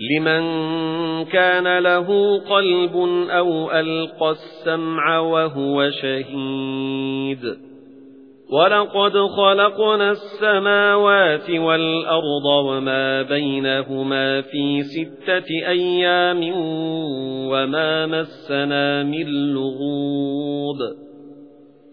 لمن كان له قلب أو ألقى السمع وهو شهيد. ولقد خلقنا السماوات والأرض وما بينهما في ستة أيام وما مسنا من لغوب.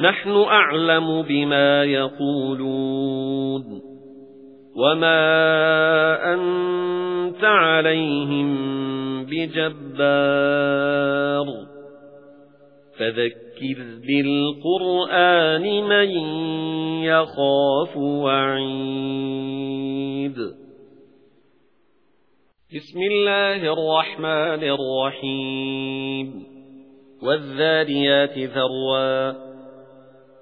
نحن أعلم بما يقولون وما أنت عليهم بجبار فذكر بالقرآن من يخاف وعيد بسم الله الرحمن الرحيم والذاريات ذروا